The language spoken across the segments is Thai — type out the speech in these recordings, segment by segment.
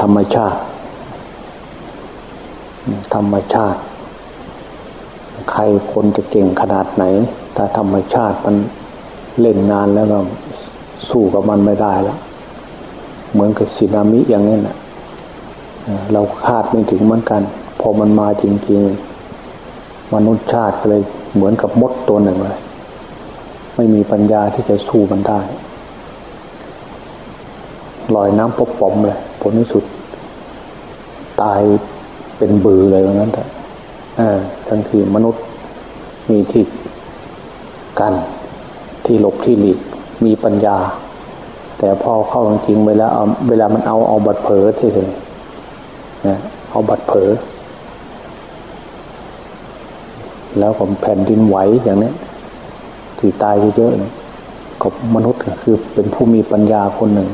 ธรรมชาติ ธรรมชาติ ใครคนจะเก่งขนาดไหนถ้าธรรมชาติมันเล่นงานแล้วก็สู้กับมันไม่ได้แล้ว เหมือนกับสึนามิอย่างนี้นะเราคาดไม่ถึงเหมือนกัน พอมันมาจริงๆ มนุษย์ชาติเลยเหมือนกับมดตัวหนึ่งเลย ไม่มีปัญญาที่จะสู้มันได้ลอยน้ำปบปอมเลยผลที่สุด ตายเป็นบือเลยว่างั้นแต่ทั้งที่มนุษย์มีที่กันที่หลบที่หลีกมีปัญญา แต่พอเข้าจริงๆเวลาเอาเวลามันเอาเอาบัดเผลอเฉยๆนะเอาบัดเผลอแล้วก็แผ่นดินไหวอย่างนี้ที่ตายเยอะๆกับมนุษย์คือเป็นผู้มีปัญญาคนหนึ่ง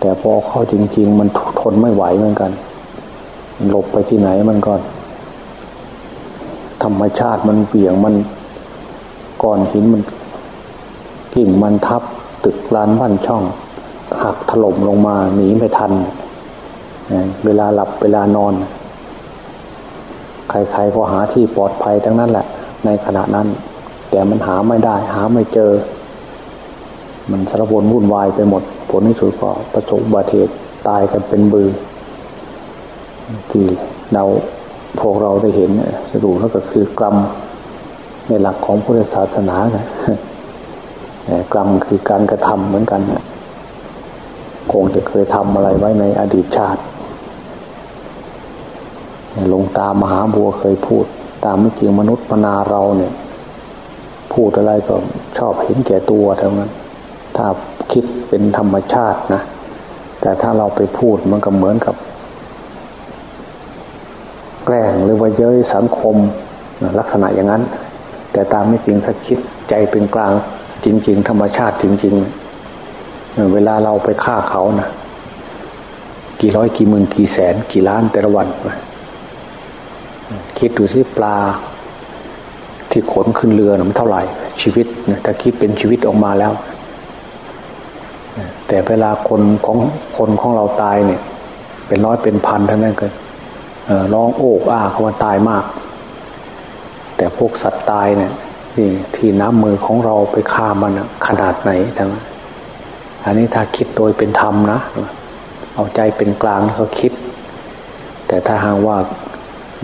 แต่พอเข้าจริง ๆ มันทนไม่ไหวเหมือนกัน หลบไปที่ไหนมันก่อนธรรมชาติมันเบี่ยงมันก้อนหินมันกิ่งมันทับ ตึกลานบ้านช่อง หักถล่มลงมาหนีไม่ทัน เวลาหลับเวลานอน ใครๆก็หาที่ปลอดภัยทั้งนั้นแหละ ในขณะนั้น แต่มันหาไม่ได้ หาไม่เจอ มันสารวนวุ่นวายไปหมด ผลที่สุดก็ประสบอุบัติเหตุตายกันเป็นบือ ที่เราพวกเราได้เห็นสรุปแล้วก็คือกรรมในหลักของพุทธศาสนาไงกรรมคือการกระทำเหมือนกันคงจะเคยทำอะไรไว้ในอดีตชาติลงตามหาบัวเคยพูด ตามไม่จริงมนุษย์มนาเราเนี่ย พูดอะไรก็ชอบเห็นแก่ตัวเท่านั้น ถ้าคิดเป็นธรรมชาตินะ แต่ถ้าเราไปพูดมันก็เหมือนกับ แกล้งหรือว่าเย้ยสังคมลักษณะอย่างนั้น แต่ตามไม่จริงถ้าคิดใจเป็นกลางจริง ๆ ธรรมชาติจริง ๆ เวลาเราไปฆ่าเขานะกี่ร้อยกี่หมื่นกี่แสน กี่ล้านแต่ละวัน คิดดูสิปลาที่ขนขึ้นเรือนะมันเท่าไหร่ ชีวิตนะถ้าคิดเป็นชีวิตออกมาแล้ว แต่เวลาคนของคนของเราตายเนี่ย เป็นร้อยเป็นพันเท่านั้นเก็ ร้องโอกอ้าเขาว่าตายมาก แต่พวกสัตว์ตายเนี่ยที่ที่น้ำมือของเราไปฆ่ามันขนาดไหนทั้งอันนี้ถ้าคิดโดยเป็นธรรมนะ เอาใจเป็นกลางเขาคิด แต่ถ้าหากว่า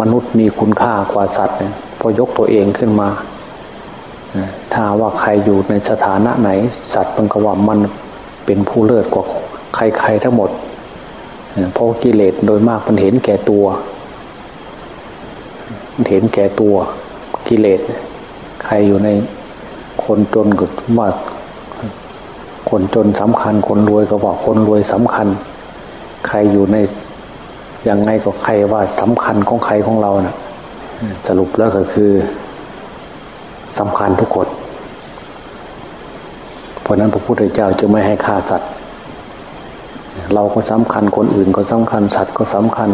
มนุษย์มีคุณค่ากว่าสัตว์เนี่ยพอยกตัวเองขึ้นมาถ้าว่าใครอยู่ในสถานะไหน สัตว์มันก็ว่ามันเป็นผู้เลิศกว่าใครๆทั้งหมด เพราะกิเลสโดยมากมันเห็นแก่ตัว มันเห็นแก่ตัวกิเลส ใครอยู่ในคนจนก็ว่าคนจนสำคัญ คนรวยก็ว่าคนรวยสำคัญ ใครอยู่ในยังไงก็ใครว่าสำคัญของใครของเรานะ่ะ สรุปแล้วก็คือสำคัญทุกคน เพราะนั้นพระพุทธเจ้าจะไม่ให้ฆ่าสัตว์ เราก็สำคัญคนอื่นก็สำคัญสัตว์ก็สำคัญ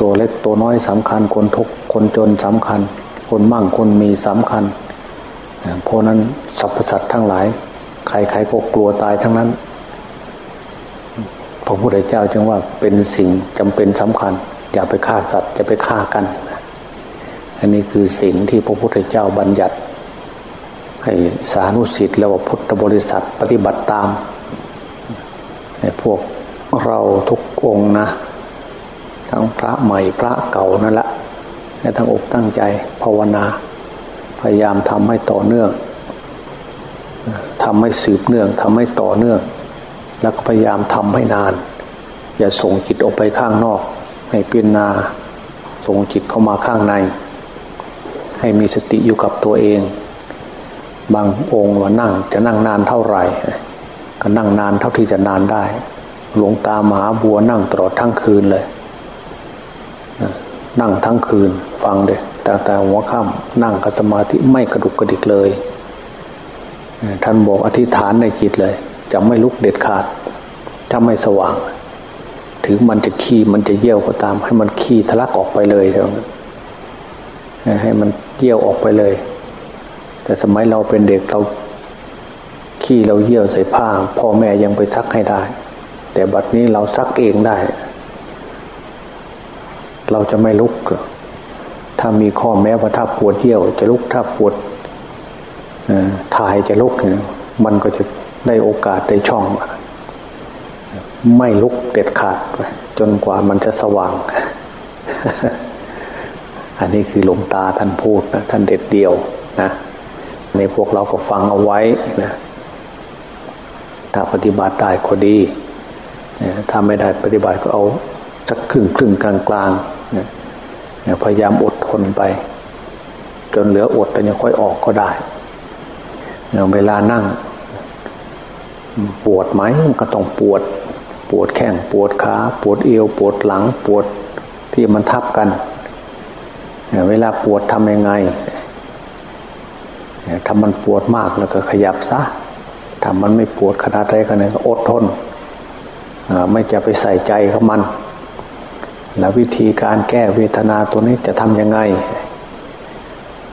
ตัวเล็กตัวน้อยสำคัญคนทุกคนจนสำคัญ คนมั่งคนมีสำคัญเพราะนั้นสรรพสัตว์ทั้งหลาย ใครๆก็กลัวตายทั้งนั้นพระพุทธเจ้าจึงว่าเป็นสิ่งจำเป็นสำคัญ อย่าไปฆ่าสัตว์จะไปฆ่ากัน อันนี้คือสิ่งที่พระพุทธเจ้าบัญญัติ ให้สานุสิทธิ์แล้วว่าพุทธบริษัทปฏิบัติตาม พวกเราทุกองนะทั้งพระใหม่พระเก่านั่นแหละให้ทั้งอกตั้งใจภาวนา พยายามทำให้ต่อเนื่องทำให้สืบเนื่องทำให้ต่อเนื่อง แล้วก็พยายามทำให้นาน อย่าส่งจิตออกไปข้างนอก ให้เปลี่ยนนาส่งจิตเข้ามาข้างใน ให้มีสติอยู่กับตัวเอง บางองค์ว่านั่งจะนั่งนานเท่าไหร่ ก็นั่งนานเท่าที่จะนานได้ หลวงตามหาบัวนั่งตลอดทั้งคืนเลย นั่งทั้งคืน ฟังเด็แต่แต่หัวค่ำนั่งกับสมาธิไม่กระดุกกระดิกเลย ท่านบอกอธิษฐานในจิตเลย จะไม่ลุกเด็ดขาด ถ้าไม่สว่าง ถึงมันจะขี้มันจะเยี่ยวก็ตาม ให้มันขี้ทะลักออกไปเลยเท่านั้นให้มันเยี่ยวออกไปเลย แต่สมัยเราเป็นเด็กเรา ขี้เราเยี่ยวใส่ผ้า พ่อแม่ยังไปซักให้ได้ แต่บัดนี้เราซักเองได้ เราจะไม่ลุก ถ้ามีข้อแม้ว่าถ้าปวดเยี่ยว จะลุกถ้าปวดถ่ายจะลุกเนี่ยมันก็จะได้โอกาสได้ช่อง ไม่ลุกเด็ดขาด จนกว่ามันจะสว่าง อันนี้คือหลวงตาท่านพูดนะท่านเด็ดเดียวนะในพวกเราก็ฟังเอาไว้นะ ถ้าปฏิบัติได้ก็ดีถ้าไม่ได้ปฏิบัติก็เอาสักครึ่งครึ่งกลางกลางพยายามอดทนไป จนเหลืออดแต่ยังค่อยออกก็ได้เวลานั่ง ปวดไหมก็ต้องปวด ปวดแข้งปวดขาปวดเอวปวดหลังปวดที่มันทับกัน เวลาปวดทำยังไงถ้ามันปวดมากแล้วก็ขยับซะ ถ้ามันไม่ปวดขนาดไรก็เนี่ยอดทนไม่จะไปใส่ใจกับมัน แล้ววิธีการแก้เวทนาตัวนี้จะทำยังไง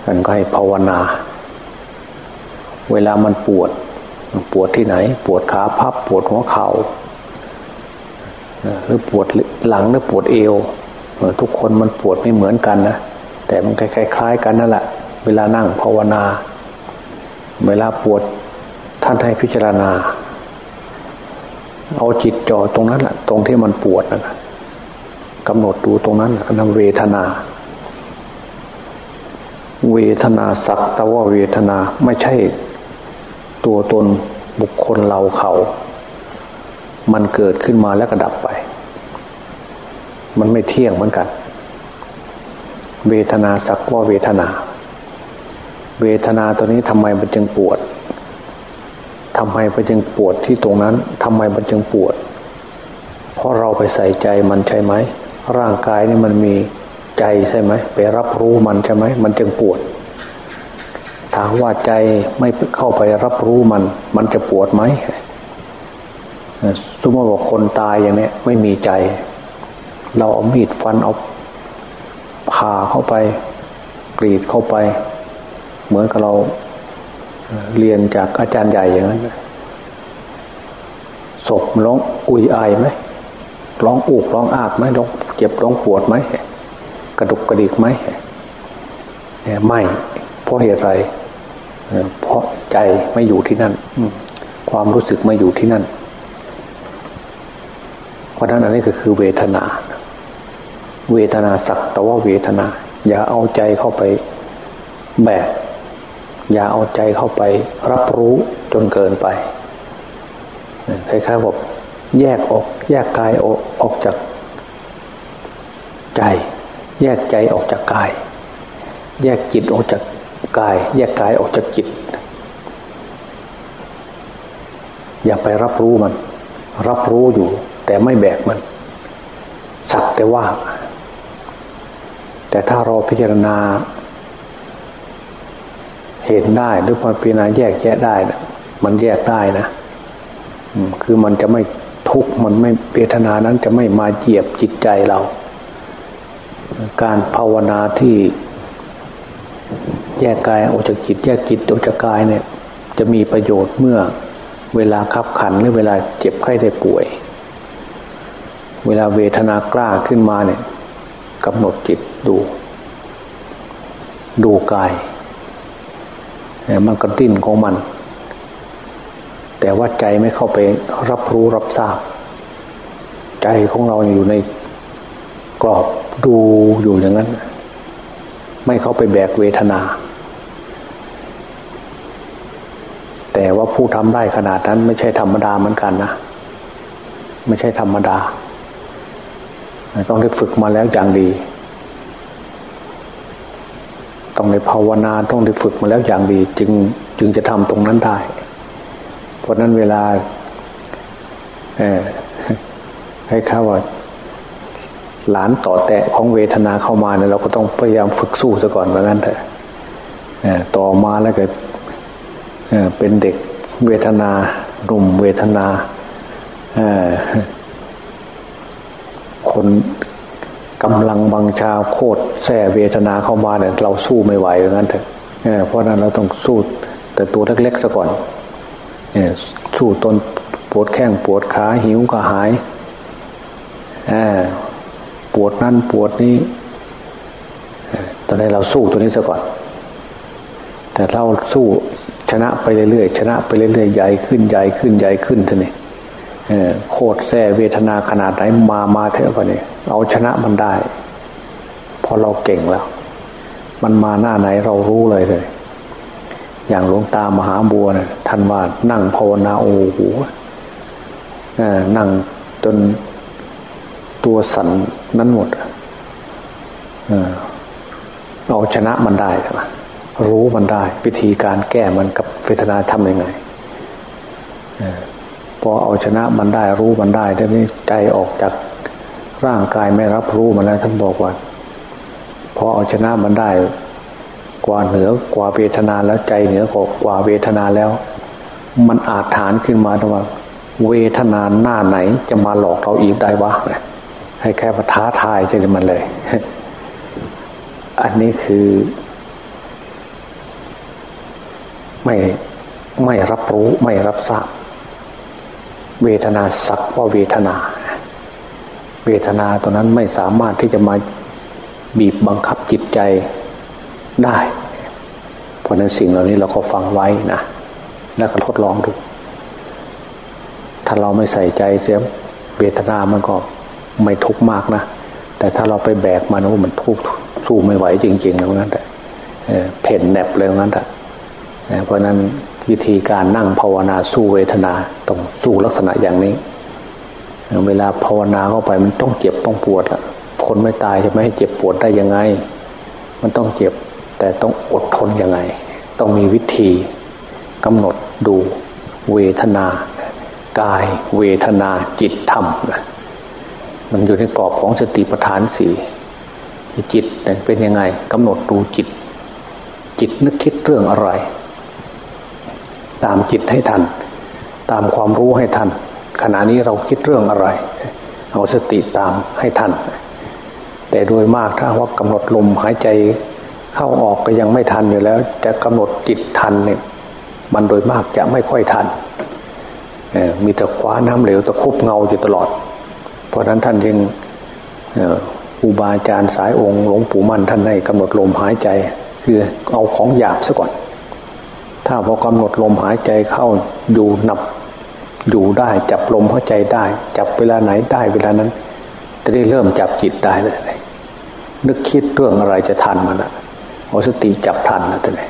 กันก็ให้ภาวนา เวลามันปวด ปวดที่ไหน ปวดขาพับปวดหัวเขา่าหรือปวดหลังหรือปวดเอวทุกคนมันปวดไม่เหมือนกันนะแต่มันคล้ายๆกันนั่นแหละ เวลานั่งภาวนา เวลาปวด ท่านให้พิจารณา เอาจิตจ่อตรงนั้นแหละตรงที่มันปวดนะกำหนดดูตรงนั้นนำเวทนา เวทนาสักแต่ว่าเวทนาไม่ใช่ตัวตนบุคคลเราเขา มันเกิดขึ้นมาแล้วก็ดับไป มันไม่เที่ยงเหมือนกัน เวทนาสักว่าเวทนา เวทนาตัวนี้ทำไมมันจึงปวด ทำไมมันจึงปวดที่ตรงนั้นทำไมมันจึงปวด เพราะเราไปใส่ใจมันใช่ไหม ร่างกายนี่มันมีใจใช่ไหม ไปรับรู้มันใช่ไหม มันจึงปวดถามว่าใจไม่เข้าไปรับรู้มัน มันจะปวดไหมสมมติว่าคนตายอย่างนี้ไม่มีใจ เราเอามีดฟันเอาผ่าเข้าไป กรีดเข้าไป เหมือนกับเรา เรียนจากอาจารย์ใหญ่อย่างนั้นศพร้องอุยอายไหมร้องอุกร้องอากไหมร้องเจ็บร้องปวดไหมกระดุกกระดิกไหมไม่เพราะเหตุไรเพราะใจไม่อยู่ที่นั่นความรู้สึกไม่อยู่ที่นั่น เพราะนั้นอันนี้ก็คือเวทนา เวทนาสักแต่ว่าเวทนา อย่าเอาใจเข้าไปแบก อย่าเอาใจเข้าไปรับรู้จนเกินไปคล้ายๆบอกแยกออก แยกกายออกออกจากใจ แยกใจออกจากกาย แยกจิตออกจากกาย แยกกายออกจากจิต อย่าไปรับรู้มัน รับรู้อยู่ แต่ไม่แบกมัน สักแต่ว่า แต่ถ้าเราพิจารณา เห็นได้หรือพอพิจารณาแยกแยะได้นะมันแยกได้นะคือมันจะไม่ทุกข์มันไม่เวทนานั้นจะไม่มาเหยียบจิตใจเรา การภาวนาที่แยกกายออกจากจิตแยกจิตออกจากกายเนี่ย จะมีประโยชน์เมื่อเวลาขับขันหรือเวลาเจ็บไข้ได้ป่วย เวลาเวทนากล้าขึ้นมาเนี่ยกำหนดจิตดู ดูกาย มันก็ดิ้นของมัน แต่ว่าใจไม่เข้าไปรับรู้รับทราบ ใจของเราอยู่ในกรอบดูอยู่อย่างนั้น ไม่เข้าไปแบกเวทนา แต่ว่าผู้ทำได้ขนาดนั้นไม่ใช่ธรรมดาเหมือนกันนะไม่ใช่ธรรมดา ต้องได้ฝึกมาแล้วอย่างดี ต้องในภาวนาต้องได้ฝึกมาแล้วอย่างดี จึงจึงจะทำตรงนั้นได้ เพราะนั้นเวลาให้ข้าว่าหลานต่อแตะของเวทนาเข้ามาเนี่ยเราก็ต้องพยายามฝึกสู้ซะก่อนเหมือนกันเถอะต่อมาแล้วก็เป็นเด็กเวทนาหนุ่มเวทนาคน กำลังบังชาโคตรแส่เวทนาเข้ามาเนี่ยเราสู้ไม่ไหวอย่างนั้นเถอะเพราะนั้นเราต้องสู้แต่ตัวเล็กๆซะก่อนสู้ตนปวดแข้งปวดขาหิวก็หายปวดนั่นปวดนี้ตอนนี้เราสู้ตัวนี้ซะก่อน แต่เราสู้ชนะไปเรื่อยๆชนะไปเรื่อยๆใหญ่ขึ้นใหญ่ขึ้นใหญ่ขึ้นท่านี่ โคตรแท้เวทนาขนาดไหนมามาเท่านี้เอาชนะมันได้พอเราเก่งแล้ว มันมาหน้าไหนเรารู้เลยเลย อย่างหลวงตามหาบัวนะท่านว่านั่งภาวนาโอ้โหนั่งจนตัวสั่นนั้นหมดเอาชนะมันได้รู้มันได้ วิธีการแก้มันกับเวทนาทำยังไง พอเอาชนะมันได้รู้มันได้ได้ไม่ใจออกจากร่างกายไม่รับรู้มันแล้วท่านบอกว่าพอเอาชนะมันได้ กว่าเหนือกว่าเวทนาแล้วใจเหนือกว่าเวทนาแล้ว มันอาจฐานขึ้นมาว่า เวทนาหน้าไหนจะมาหลอกเราอีกได้วะให้แค่มาท้าทายใช่ไหมันเลย อันนี้คือ ไม่ไม่รับรู้ไม่รับทราบ เวทนาสักว่าเวทนา เวทนาตัวนั้นไม่สามารถที่จะมาบีบบังคับจิตใจได้ เพราะนั้นสิ่งเหล่านี้เราก็ฟังไว้นะแล้วก็ทดลองดู ถ้าเราไม่ใส่ใจเสียเวทนามันก็ไม่ทุกข์มากนะ แต่ถ้าเราไปแบกมันโอ้มันทุกข์สู้ไม่ไหวจริงๆแล้วนั้นแต่เพ่นแนบเลยนั้นแต่เพราะนั้น วิธีการนั่งภาวนาสู้เวทนาต้องสู้ลักษณะอย่างนี้ เวลาภาวนาเข้าไปมันต้องเจ็บต้องปวดอะคนไม่ตายจะไม่ให้เจ็บปวดได้ยังไง มันต้องเจ็บแต่ต้องอดทนยังไง ต้องมีวิธีกำหนดดูเวทนา กายเวทนาจิตธรรมมันอยู่ในกรอบของสติปัฏฐานสี่จิตเป็นยังไงกำหนดดูจิต จิตนึกคิดเรื่องอะไร ตามจิตให้ทัน ตามความรู้ให้ทัน ขณะนี้เราคิดเรื่องอะไร เอาสติตามให้ทัน แต่โดยมากถ้าว่ากำหนดลมหายใจเข้าออกก็ยังไม่ทันอยู่แล้ว จะกำหนดจิตทันเนี่ยมันโดยมากจะไม่ค่อยทันมีแต่คว้าน้ำเหลวตะคุบเงาอยู่ตลอด เพราะนั้นท่านยังอุบาจารย์สายองค์หลวงปู่มั่นท่านให้กำหนดลมหายใจ คือเอาของหยาบซะก่อน ถ้าพอกำหนดลมหายใจเข้าอยู่นับอยู่ได้จับลมหายใจได้ จับเวลาไหนได้เวลานั้นจะได้เริ่มจับจิตได้เลยนึกคิดเรื่องอะไรจะทันมันอะเอาสติจับทันนะท่าน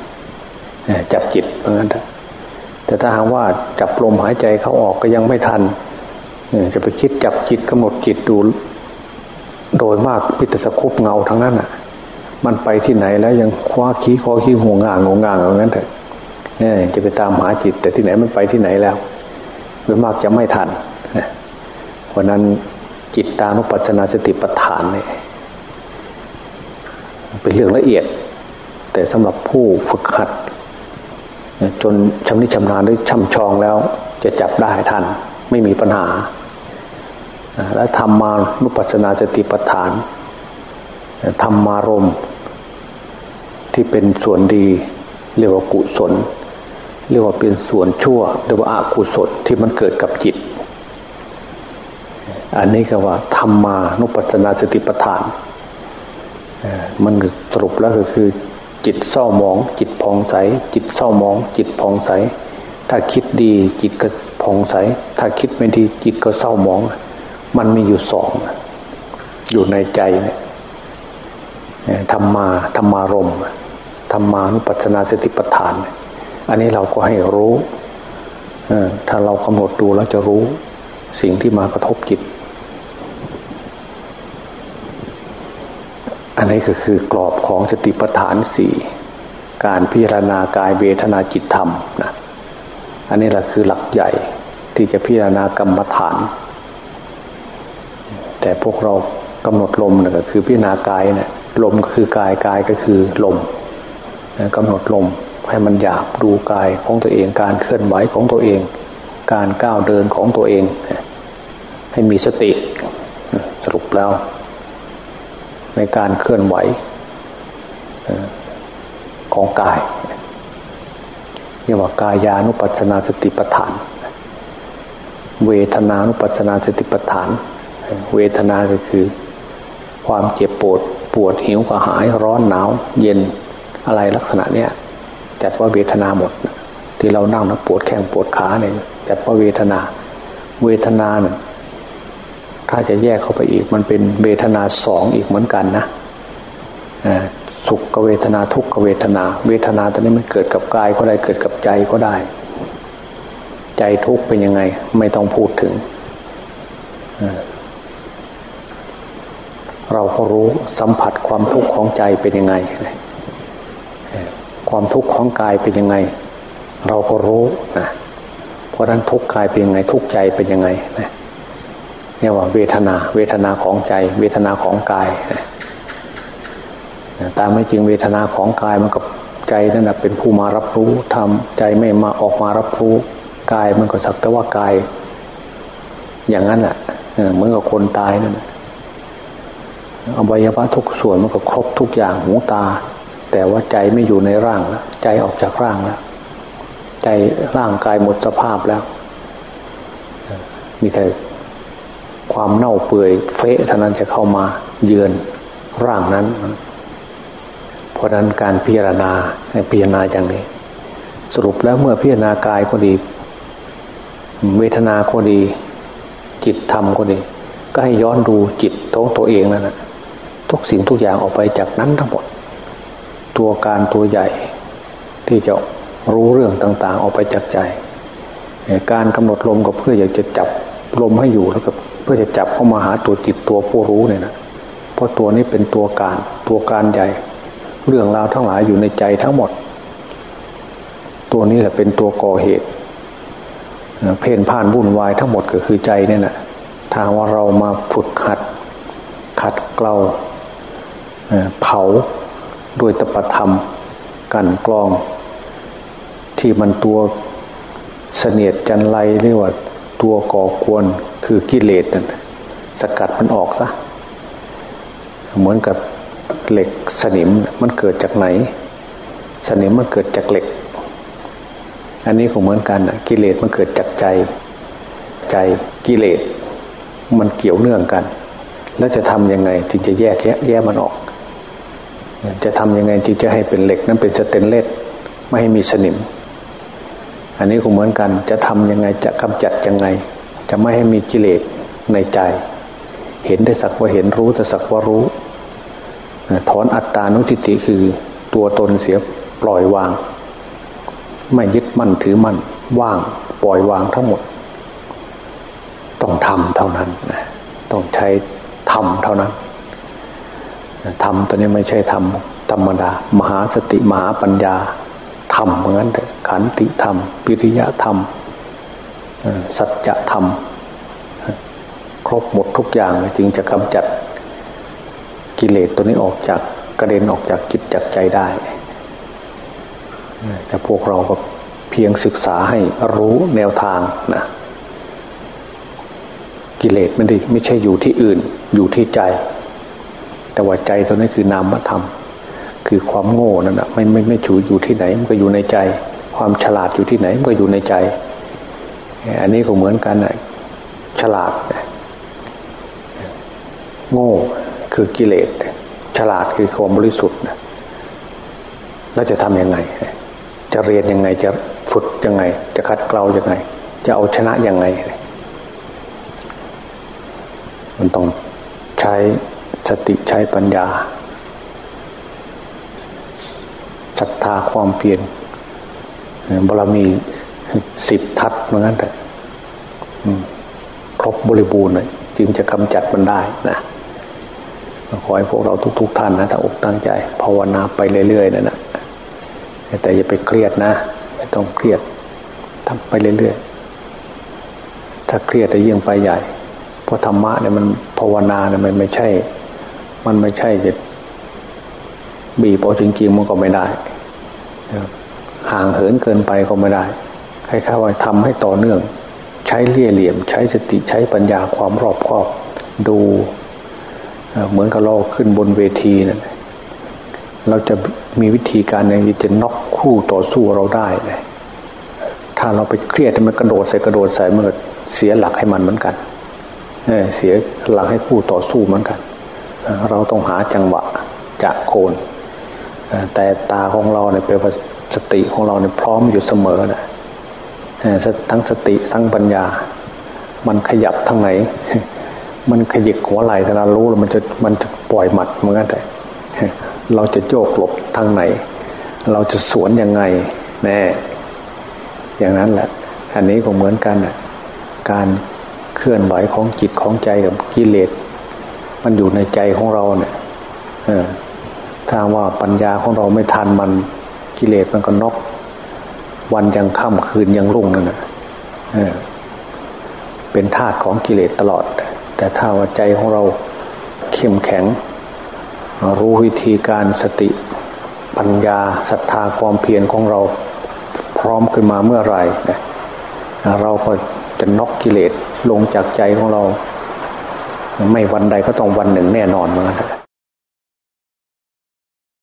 จับจิตเพราะงั้นแต่ถ้าหากว่าจับลมหายใจเข้าออกก็ยังไม่ทันจะไปคิดจับจิตกำหนดจิตดู โดยมากพิจารณาคบเงาทั้งนั้นอะ มันไปที่ไหนแล้วยังคว้าขี้คอขี้หัวงางหงงางอย่างนั้นเถอะ เนี่ยจะไปตามหาจิต แต่ที่ไหนมันไปที่ไหนแล้วโดยมากจะไม่ทันเพราะนั้นจิตตานุปัจนาสติปัฏฐานเนี่ยเป็นเรื่องละเอียด แต่สำหรับผู้ฝึกหัด จนชำนิชำนาญหรือช่ำชองแล้ว จะจับได้ทัน ไม่มีปัญหา และธรรมานุปัสนาสติปัฏฐานธรรมารมที่เป็นส่วนดี เรียกว่ากุศล เรียกว่าเป็นส่วนชั่วเรียกว่าอากุศลที่มันเกิดกับจิต อันนี้ก็ว่าธรรมานุปัสนาสติปัฏฐานมันสรุปแล้วก็คือ จิตเศร้ามอง จิตพองใส จิตเศร้ามอง จิตพองใส ถ้าคิดดีจิตก็ผ่องใส ถ้าคิดไม่ดีจิตก็เศร้าหมอง มันมีอยู่สองอยู่ในใจเนี่ยธรรมาธรรมารมธรรมานุปัสนาสติปัฏฐาน อันนี้เราก็ให้รู้ถ้าเรากำหนดดูแล้วจะรู้สิ่งที่มากระทบจิต อันนี้ก็คือกรอบของสติปัฏฐานสี่การพิจารณากายเวทนาจิตธรรมนะอันนี้แหละคือหลักใหญ่ที่จะพิจารณากรรมฐาน แต่พวกเรากำหนดลมเนี่ยก็คือพิจารณากายเนี่ยลมก็คือกายกายก็คือลมกำหนดลม ให้มันหยาบดูกายของตัวเองการเคลื่อนไหวของตัวเอง การก้าวเดินของตัวเอง ให้มีสติสรุปแล้ว ในการเคลื่อนไหวของกายเรียกว่ากายานุปัสนาสติปัฏฐาน เวทนานุปัสนาสติปัฏฐาน เวทนาก็คือ ความเจ็บปวดปวดหิวกระหายร้อนหนาว เย็นอะไรลักษณะเนี้ย จัดว่าเวทนาหมด ที่เรานั่งนะปวดแข้งปวดขาเนี่ยจัดว่าเวทนา เวทนาเนี่ยถ้าจะแยกเข้าไปอีก มันเป็นเวทนาสองอีกเหมือนกันนะสุขเวทนาทุกขเวทนา เวทนาตอนนี้มันเกิดกับกายก็ได้เกิดกับใจก็ได้ ใจทุกข์เป็นยังไง ไม่ต้องพูดถึงเราก็รู้สัมผัสความทุกข์ของใจเป็นยังไง ความทุกข์ของกายเป็นยังไง เราก็รู้นะเพราะนั้นทุกข์กายเป็นยังไง ทุกข์ใจเป็นยังไงนะเนี่ยว่าเวทนา เวทนาของใจ เวทนาของกายตามไม่จริงเวทนาของกายมันกับใจนั่นแหะเป็นผู้มารับรู้ทำใจไม่มาออกมารับรู้กายมันก็สักแต่ว่ากาย อย่างนั้นแหละเหมือนกับคนตายนั่นอวัยวะทุกส่วนมันก็ครบทุกอย่างหูตา แต่ว่าใจไม่อยู่ในร่างแล้วใจออกจากร่างแล้วใจร่างกายหมดสภาพแล้ว มีแต่ความเน่าเปื่อยเฟะเท่านั้นจะเข้ามาเยือนร่างนั้น เพราะนั้นการพิจารณาพิจารณาอย่างนี้ สรุปแล้วเมื่อพิจารณากายก็ดี เวทนาก็ดี จิตธรรมก็ดี ก็ให้ย้อนดูจิตของตัวเองนั่นแหละทุกสิ่งทุกอย่างออกไปจากนั้นทั้งหมด ตัวการตัวใหญ่ ที่จะรู้เรื่องต่าง ๆ ออกไปจากใจ การกำหนดลมก็เพื่ออยากจะจับลมให้อยู่แล้วก็เพื่อจะจับเข้ามาหาตัวจิตตัวผู้รู้เนี่ยนะเพราะตัวนี้เป็นตัวการตัวการใหญ่ เรื่องราวทั้งหลายอยู่ในใจทั้งหมด ตัวนี้แหละเป็นตัวก่อเหตุเพนพ่านวุ่นวายทั้งหมดก็คือใจเนี่ยนะถ้าว่าเรามาฝึกหัดขัดเกลาเผา ด้วยตปธรรมกันกรอง ที่มันตัวเสนียดจันไรเรียกว่าตัวก่อกวนคือกิเลสนั่นสกัดมันออกซะเหมือนกับเหล็กสนิมมันเกิดจากไหน สนิมมันเกิดจากเหล็ก อันนี้ก็เหมือนกันกิเลสมันเกิดจากใจ ใจกิเลสมันเกี่ยวเนื่องกัน แล้วจะทำยังไงจึงจะแยกแยะแยะมันออก จะทำยังไงจึงจะให้เป็นเหล็กนั้นเป็นสเตนเลสไม่ให้มีสนิม อันนี้ก็เหมือนกันจะทํำยังไงจะกำจัดยังไง จะไม่ให้มีกิเลสในใจ เห็นได้สักว่าเห็นรู้แต่สักว่ารู้ถอนอัตตานุทิฏฐิคือตัวตนเสียปล่อยวาง ไม่ยึดมั่นถือมั่นว่างปล่อยวางทั้งหมด ต้องทำเท่านั้นต้องใช้ทำเท่านั้น ทำตัวนี้ไม่ใช่ทำธรรมดา มหาสติมหาปัญญาธรรมเหมือนกันขันติธรรม ปิริยะธรรมสัจธรรม ครบหมดทุกอย่างจึงจะกำจัดกิเลสตัวนี้ออกจากกระเด็นออกจากจิตจากใจได้ แต่พวกเราก็เพียงศึกษาให้รู้แนวทางนะกิเลสไม่ได้ไม่ใช่อยู่ที่อื่น อยู่ที่ใจ แต่ว่าใจตัวนี้คือนามธรรม คือความโง่นั่นแหะไม่ไม่ไม่ชูอยู่ที่ไหน มันก็อยู่ในใจ ความฉลาดอยู่ที่ไหน มันก็อยู่ในใจ อันนี้ก็เหมือนกันนะฉลาด โง่คือกิเลส ฉลาดคือความบริสุทธิ์แล้วจะทำยังไง จะเรียนยังไง จะฝึกยังไง จะคัดเกลายังไง จะเอาชนะยังไง มันต้องใช้ สติใช้ปัญญาศรัทธาความเพียรบารมีสิบทัศเหมือนกันแต่ครบบริบูรณ์เลยจึงจะกำจัดมันได้นะขอให้พวกเราทุกๆทท่านนะตั้งอกตั้งใจภาวนาไปเรื่อยๆนะนะแต่อย่าไปเครียดนะ ไม่ต้องเครียดทำไปเรื่อยๆถ้าเครียดจะยิ่งไปใหญ่เพราะธรรมะเนี่ยมันภาวนาเนี่ยมันไม่ใช่ มันไม่ใช่จะบีบเอาจริงๆมันก็ไม่ได้ห่างเหินเกินไปก็ไม่ได้คล้ายๆว่าทำให้ต่อเนื่อง ใช้เลี่ยเหลี่ยม ใช้สติใช้ปัญญาความรอบคอบดูเหมือนกับเราขึ้นบนเวทีนั่นเราจะมีวิธีการในที่จะน็อกคู่ต่อสู้เราได้เลยถ้าเราไปเครียดมันกระโดดใส่กระโดดใส่มันเสียหลักให้มันเหมือนกันเเสียหลักให้คู่ต่อสู้เหมือนกัน เราต้องหาจังหวะจะโคนแต่ตาของเราเนี่ยเป็นสติของเราเนี่ยพร้อมอยู่เสมอนะทั้งสติทั้งปัญญา มันขยับทางไหน มันขยิกหัวไหล่ถ้าเรารู้แล้วมันจะมันจะปล่อยหมัดเหมือนกันแต่เราจะโยกหลบทางไหน เราจะสวนยังไงแน่อย่างนั้นแหละ อันนี้ก็เหมือนกันอะการเคลื่อนไหวของจิตของใจกับกิเลส มันอยู่ในใจของเราเนี่ยถ้าว่าปัญญาของเราไม่ทันมันกิเลสมันก็นก วันยังค่ำคืนยังรุ่งนั่นแหะเป็นธาตุของกิเลสตลอด แต่ถ้าว่าใจของเราเข้มแข็ง รู้วิธีการสติปัญญาศรัทธาความเพียรของเรา พร้อมขึ้นมาเมื่อไรเราก็จะนกกิเลสลงจากใจของเรา ไม่วันใดก็ต้องวันหนึ่งแน่นอนเหมือนกัน